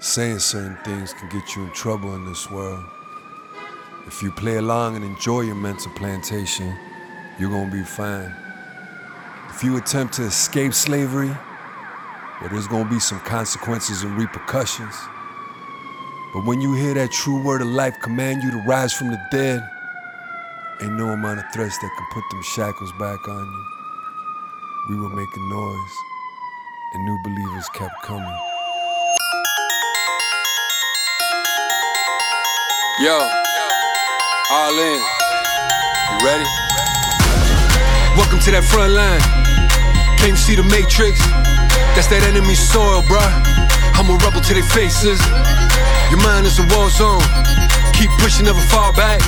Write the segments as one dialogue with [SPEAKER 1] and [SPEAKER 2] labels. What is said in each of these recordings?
[SPEAKER 1] saying certain things can get you in trouble in this world. If you play along and enjoy your mental plantation, you're gonna be fine. If you attempt to escape slavery, well, there's gonna be some consequences and repercussions. But when you hear that true word of life command you to rise from the dead, ain't no amount of threats that can put them shackles back on you. We were making noise, and new believers kept coming.
[SPEAKER 2] Yo, all in. You ready? Welcome to that front line. Can't you see the matrix? That's that enemy soil, bruh. I'm a rebel to their faces. Your mind is a war zone. Keep pushing, never fall back.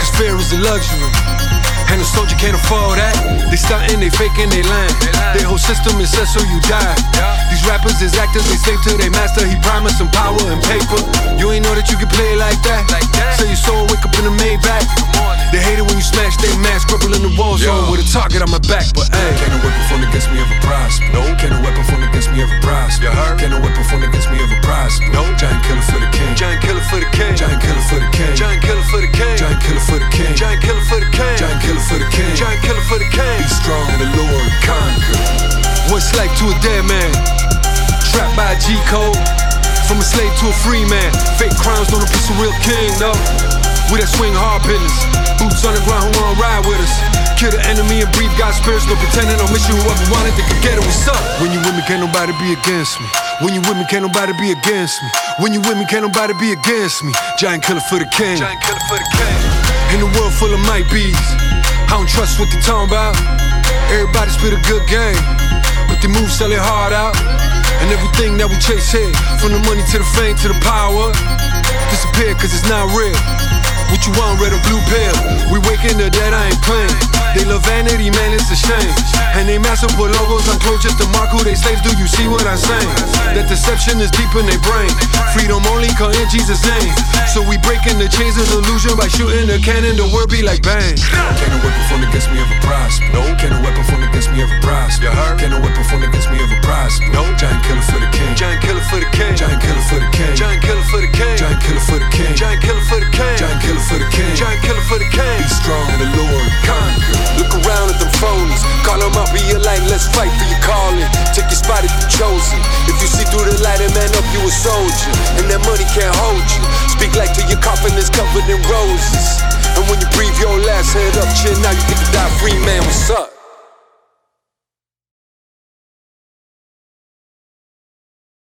[SPEAKER 2] Cause fear is a luxury. And a soldier can't afford that. They stuntin', they faking, they lying. Their whole system is set so you die. These rappers is actors, they slave to their master. He promised some power and paper. You ain't know that you can play like that. So your soul wake up in the Maybach. They hate it when you smash their mask, in the war zone with a target on my back. But hey,
[SPEAKER 1] Can a weapon formed against me ever prosper? No. Can a weapon formed against me ever prosper?
[SPEAKER 2] You heard?
[SPEAKER 1] Can a weapon formed against me ever prosper?
[SPEAKER 2] No.
[SPEAKER 1] For the king. Be strong in the Lord, conquer.
[SPEAKER 2] What's life to a dead man? Trapped by a G code. From a slave to a free man. Fake crowns don't appease a real king, no. We that swing hard business. Boots on the ground, who wanna ride with us? Kill the enemy and breathe God's spirits. No pretending, no mission. Whoever wanted, they could get it. What's up? When you with me, can't nobody be against me. When you with me, can't nobody be against me. When you with me, can't nobody be against me. Giant killer for the king. Giant killer for the king. In a world full of might bees. I don't trust what they talking about. Everybody spit a good game, but they move sell it hard out. And everything that we chase here, from the money to the fame to the power, disappear cause it's not real. What you want, red or blue pill? We waking the dead, I ain't playing. They love vanity, man, it's a shame. And they massive with logos on clothes just to mark who they slaves. Do you see what I'm saying? That deception is deep in their brain. Freedom only come in Jesus' name. So we breaking the chains of illusion by shooting the cannon. The word be like bang.
[SPEAKER 1] Can a weapon formed against me ever prosper? No. Can a weapon formed against me ever prosper?
[SPEAKER 2] You heard?
[SPEAKER 1] Can a weapon formed against me ever prosper?
[SPEAKER 2] No.
[SPEAKER 1] Giant killer
[SPEAKER 2] Be your light, let's fight for your calling. Take your spot if you chosen. If you see through the light and man up, you a soldier. And that money can't hold you. Speak like till your coffin is covered in roses. And when you breathe your last head up, chin now you get to die free, man. What's up?